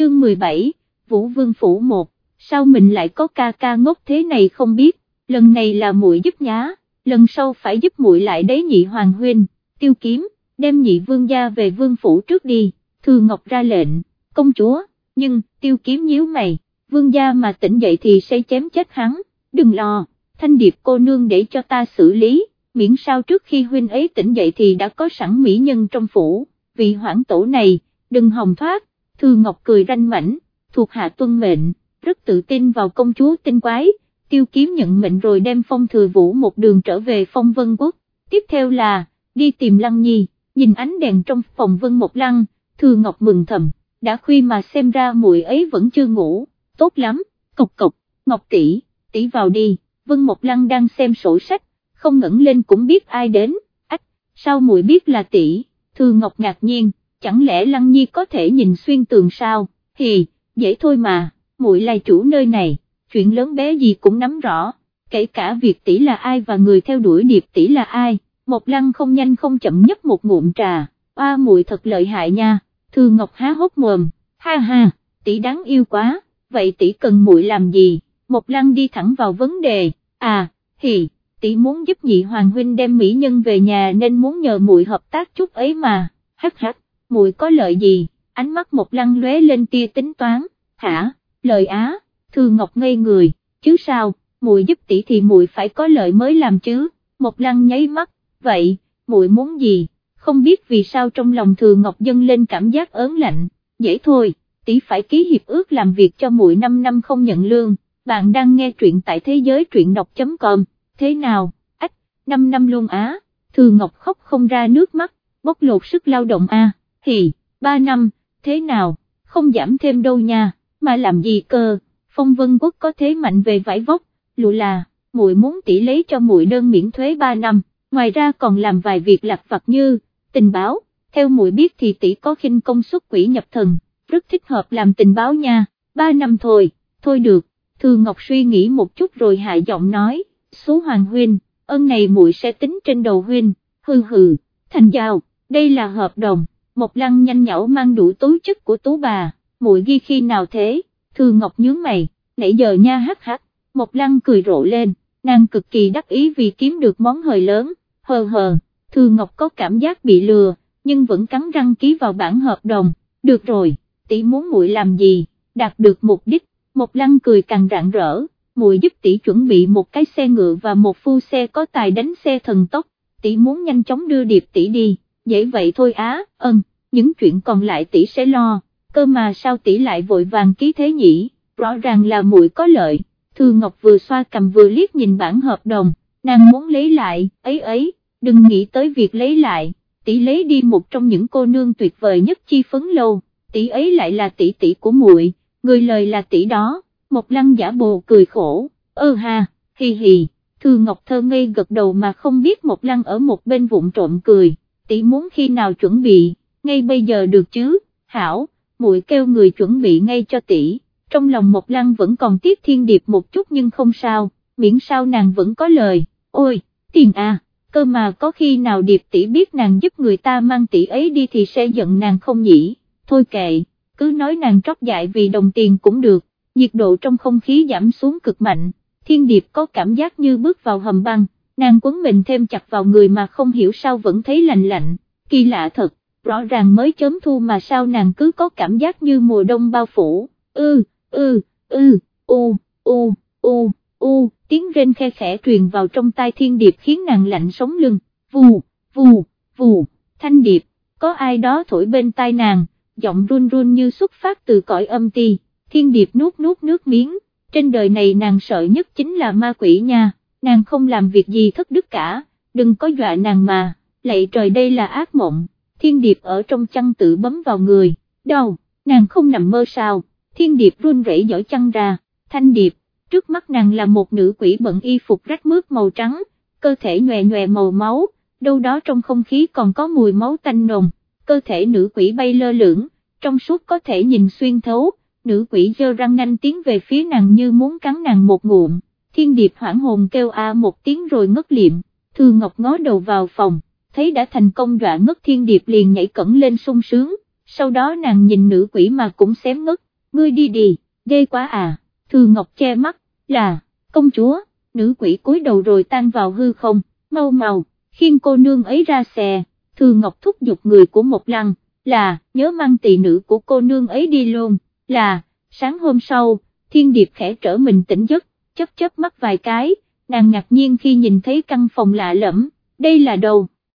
chương 17, Vũ Vương Phủ 1, sao mình lại có ca ca ngốc thế này không biết, lần này là muội giúp nhá, lần sau phải giúp muội lại đấy nhị hoàng huynh, tiêu kiếm, đem nhị vương gia về vương phủ trước đi, thư ngọc ra lệnh, công chúa, nhưng, tiêu kiếm nhíu mày, vương gia mà tỉnh dậy thì sẽ chém chết hắn, đừng lo, thanh điệp cô nương để cho ta xử lý, miễn sao trước khi huynh ấy tỉnh dậy thì đã có sẵn mỹ nhân trong phủ, vì hoảng tổ này, đừng hòng thoát, thư ngọc cười ranh mảnh, thuộc hạ tuân mệnh, rất tự tin vào công chúa tinh quái, tiêu kiếm nhận mệnh rồi đem phong thừa vũ một đường trở về phong vân quốc, tiếp theo là, đi tìm lăng nhi, nhìn ánh đèn trong phòng vân một lăng, thư ngọc mừng thầm, đã khuya mà xem ra muội ấy vẫn chưa ngủ, tốt lắm, cộc cộc, ngọc tỷ, tỷ vào đi, vân một lăng đang xem sổ sách, không ngẩng lên cũng biết ai đến, ách, sao muội biết là tỷ, thư ngọc ngạc nhiên, chẳng lẽ lăng nhi có thể nhìn xuyên tường sao, hì, dễ thôi mà, muội là chủ nơi này, chuyện lớn bé gì cũng nắm rõ, kể cả việc tỷ là ai và người theo đuổi điệp tỷ là ai, một lăng không nhanh không chậm nhấp một ngụm trà, oa muội thật lợi hại nha, thư ngọc há hốc mồm, ha ha, tỷ đáng yêu quá, vậy tỷ cần muội làm gì, một lăng đi thẳng vào vấn đề, à, hì, tỷ muốn giúp nhị hoàng huynh đem mỹ nhân về nhà nên muốn nhờ muội hợp tác chút ấy mà, hắc hắc, muội có lợi gì, ánh mắt một lăng lóe lên tia tính toán, hả, lời á, thư ngọc ngây người, chứ sao, muội giúp tỷ thì muội phải có lợi mới làm chứ, một lăng nháy mắt, vậy, muội muốn gì, không biết vì sao trong lòng thừa ngọc dâng lên cảm giác ớn lạnh, dễ thôi, tỷ phải ký hiệp ước làm việc cho muội 5 năm không nhận lương, bạn đang nghe truyện tại thế giới truyện đọc.com, thế nào, ách, 5 năm luôn á, thừa ngọc khóc không ra nước mắt, bóc lột sức lao động a, thì ba năm, thế nào, không giảm thêm đâu nha, mà làm gì cơ, phong vân quốc có thế mạnh về vải vóc, lụa là, muội muốn tỷ lấy cho muội đơn miễn thuế 3 năm, ngoài ra còn làm vài việc lặt vặt như, tình báo, theo muội biết thì tỷ có khinh công suất quỷ nhập thần, rất thích hợp làm tình báo nha, 3 năm thôi, thôi được, Thư Ngọc suy nghĩ một chút rồi hạ giọng nói, số hoàng huynh, ơn này muội sẽ tính trên đầu huynh, hừ hừ, thành giao, đây là hợp đồng, một lăng nhanh nhảu mang đủ tố chất của tú bà, muội ghi khi nào thế, Thư Ngọc nhướng mày, nãy giờ nha hắc hắc, một lăng cười rộ lên, nàng cực kỳ đắc ý vì kiếm được món hời lớn, hờ hờ, Thư Ngọc có cảm giác bị lừa, nhưng vẫn cắn răng ký vào bản hợp đồng, được rồi, tỷ muốn muội làm gì, đạt được mục đích, một lăng cười càng rạng rỡ, muội giúp tỷ chuẩn bị một cái xe ngựa và một phu xe có tài đánh xe thần tốc, tỷ muốn nhanh chóng đưa điệp tỷ đi, dễ vậy thôi á, ân, những chuyện còn lại tỷ sẽ lo, cơ mà sao tỷ lại vội vàng ký thế nhỉ, rõ ràng là muội có lợi, Thư Ngọc vừa xoa cầm vừa liếc nhìn bản hợp đồng, nàng muốn lấy lại, ấy ấy, đừng nghĩ tới việc lấy lại, tỷ lấy đi một trong những cô nương tuyệt vời nhất chi phấn lâu, tỷ ấy lại là tỷ tỷ của muội, người lời là tỷ đó, một lăng giả bồ cười khổ, ơ ha, hì hì, Thư Ngọc thơ ngây gật đầu mà không biết một lăng ở một bên vụn trộm cười, tỷ muốn khi nào chuẩn bị, ngay bây giờ được chứ, hảo, muội kêu người chuẩn bị ngay cho tỷ, trong lòng một lăng vẫn còn tiếc thiên điệp một chút nhưng không sao, miễn sao nàng vẫn có lời, ôi, tiền à, cơ mà có khi nào điệp tỷ biết nàng giúp người ta mang tỷ ấy đi thì sẽ giận nàng không nhỉ, thôi kệ, cứ nói nàng trót dại vì đồng tiền cũng được, nhiệt độ trong không khí giảm xuống cực mạnh, thiên điệp có cảm giác như bước vào hầm băng, nàng quấn mình thêm chặt vào người mà không hiểu sao vẫn thấy lạnh lạnh, kỳ lạ thật, rõ ràng mới chớm thu mà sao nàng cứ có cảm giác như mùa đông bao phủ, ư, ư, ư, u, u, u, u, tiếng rên khe khẽ truyền vào trong tai thiên điệp khiến nàng lạnh sống lưng, vù, vù, vù, thanh điệp, có ai đó thổi bên tai nàng, giọng run run như xuất phát từ cõi âm ti, thiên điệp nuốt nuốt nước miếng, trên đời này nàng sợ nhất chính là ma quỷ nha, nàng không làm việc gì thất đức cả, đừng có dọa nàng mà, lạy trời đây là ác mộng, thiên điệp ở trong chăn tự bấm vào người, đau, nàng không nằm mơ sao, thiên điệp run rẩy dở chăn ra, thanh điệp, trước mắt nàng là một nữ quỷ bận y phục rách mướt màu trắng, cơ thể nhòe nhòe màu máu, đâu đó trong không khí còn có mùi máu tanh nồng, cơ thể nữ quỷ bay lơ lửng, trong suốt có thể nhìn xuyên thấu, nữ quỷ giơ răng nanh tiến về phía nàng như muốn cắn nàng một ngụm, thiên điệp hoảng hồn kêu a một tiếng rồi ngất liệm, thư ngọc ngó đầu vào phòng, thấy đã thành công dọa ngất thiên điệp liền nhảy cẩn lên sung sướng, sau đó nàng nhìn nữ quỷ mà cũng xém ngất, ngươi đi đi, ghê quá à, Thư Ngọc che mắt, là, công chúa, nữ quỷ cúi đầu rồi tan vào hư không, mau màu, khiên cô nương ấy ra xe, Thư Ngọc thúc giục người của một lăng, là, nhớ mang tỳ nữ của cô nương ấy đi luôn, là, sáng hôm sau, thiên điệp khẽ trở mình tỉnh giấc, chấp chấp mắt vài cái, nàng ngạc nhiên khi nhìn thấy căn phòng lạ lẫm, đây là đâu?